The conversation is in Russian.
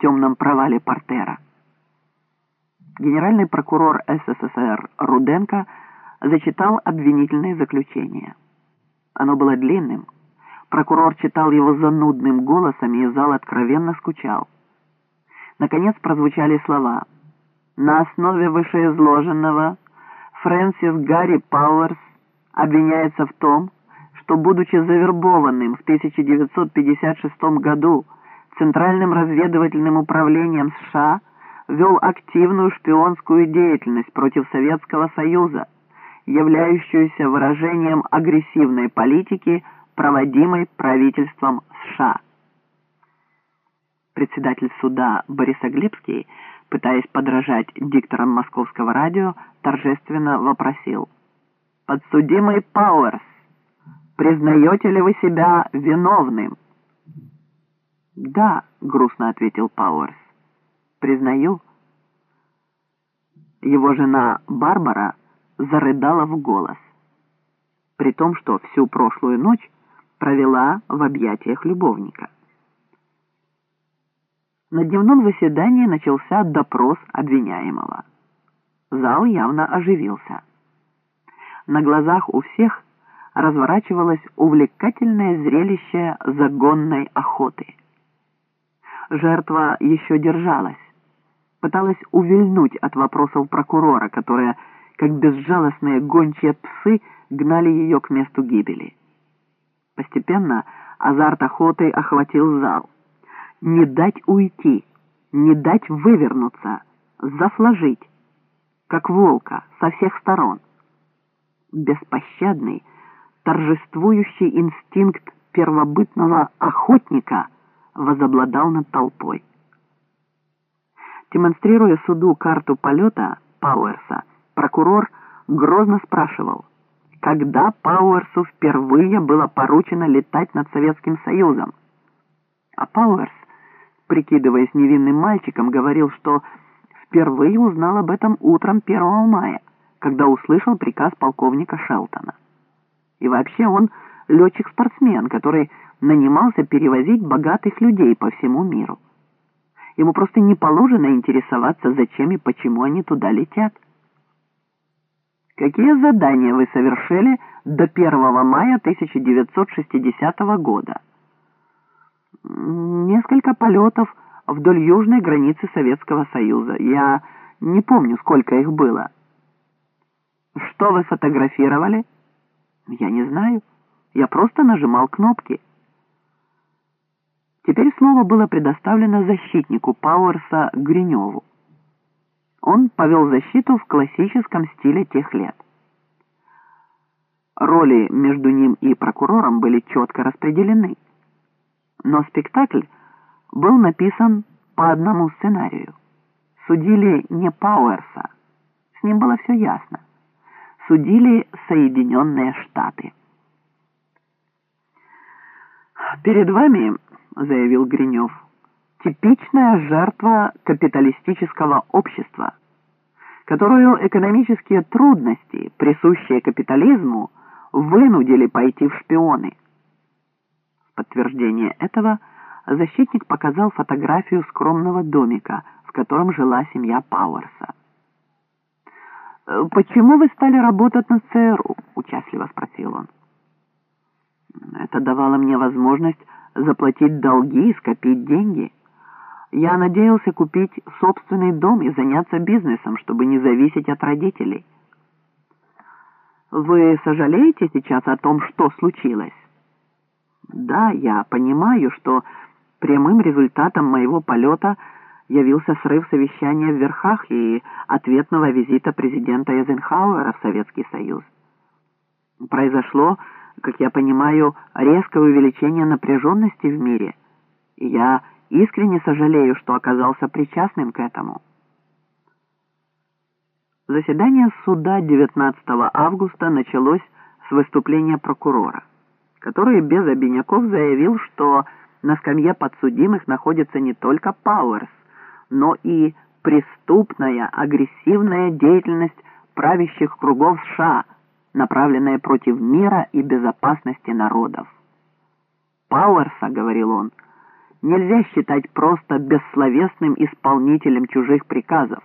темном провале портера. Генеральный прокурор СССР Руденко зачитал обвинительное заключение. Оно было длинным. Прокурор читал его занудным голосом, и зал откровенно скучал. Наконец прозвучали слова «На основе вышеизложенного Фрэнсис Гарри Пауэрс обвиняется в том, что, будучи завербованным в 1956 году Центральным разведывательным управлением США, вел активную шпионскую деятельность против Советского Союза, являющуюся выражением агрессивной политики, проводимой правительством США. Председатель суда Борисоглебский, пытаясь подражать дикторам московского радио, торжественно вопросил. «Подсудимый Пауэрс, признаете ли вы себя виновным?» «Да», — грустно ответил Пауэрс, — «признаю». Его жена Барбара зарыдала в голос, при том, что всю прошлую ночь провела в объятиях любовника. На дневном заседании начался допрос обвиняемого. Зал явно оживился. На глазах у всех разворачивалось увлекательное зрелище загонной охоты. Жертва еще держалась, пыталась увильнуть от вопросов прокурора, которые, как безжалостные гончие псы, гнали ее к месту гибели. Постепенно азарт охоты охватил зал. Не дать уйти, не дать вывернуться, зафложить, как волка, со всех сторон. Беспощадный, торжествующий инстинкт первобытного охотника возобладал над толпой. Демонстрируя суду карту полета Пауэрса, прокурор грозно спрашивал, когда Пауэрсу впервые было поручено летать над Советским Союзом. А Пауэрс, прикидываясь невинным мальчиком, говорил, что впервые узнал об этом утром 1 мая, когда услышал приказ полковника Шелтона. И вообще он летчик-спортсмен, который нанимался перевозить богатых людей по всему миру. Ему просто не положено интересоваться, зачем и почему они туда летят. Какие задания вы совершили до 1 мая 1960 года? Несколько полетов вдоль южной границы Советского Союза. Я не помню, сколько их было. Что вы фотографировали? Я не знаю. Я просто нажимал кнопки. Теперь слово было предоставлено защитнику Пауэрса Гриневу. Он повел защиту в классическом стиле тех лет. Роли между ним и прокурором были четко распределены. Но спектакль был написан по одному сценарию. Судили не Пауэрса, с ним было все ясно. Судили Соединенные Штаты. «Перед вами, — заявил Гринев, — типичная жертва капиталистического общества, которую экономические трудности, присущие капитализму, вынудили пойти в шпионы. В подтверждение этого защитник показал фотографию скромного домика, в котором жила семья Пауэрса. «Почему вы стали работать на ЦРУ?» — участливо спросил он. Это давало мне возможность заплатить долги и скопить деньги. Я надеялся купить собственный дом и заняться бизнесом, чтобы не зависеть от родителей. Вы сожалеете сейчас о том, что случилось? Да, я понимаю, что прямым результатом моего полета явился срыв совещания в Верхах и ответного визита президента Эйзенхауэра в Советский Союз. Произошло как я понимаю, резкое увеличение напряженности в мире, и я искренне сожалею, что оказался причастным к этому. Заседание суда 19 августа началось с выступления прокурора, который без обиняков заявил, что на скамье подсудимых находится не только Пауэрс, но и преступная, агрессивная деятельность правящих кругов США – направленное против мира и безопасности народов. Пауэрса, говорил он, нельзя считать просто бессловесным исполнителем чужих приказов.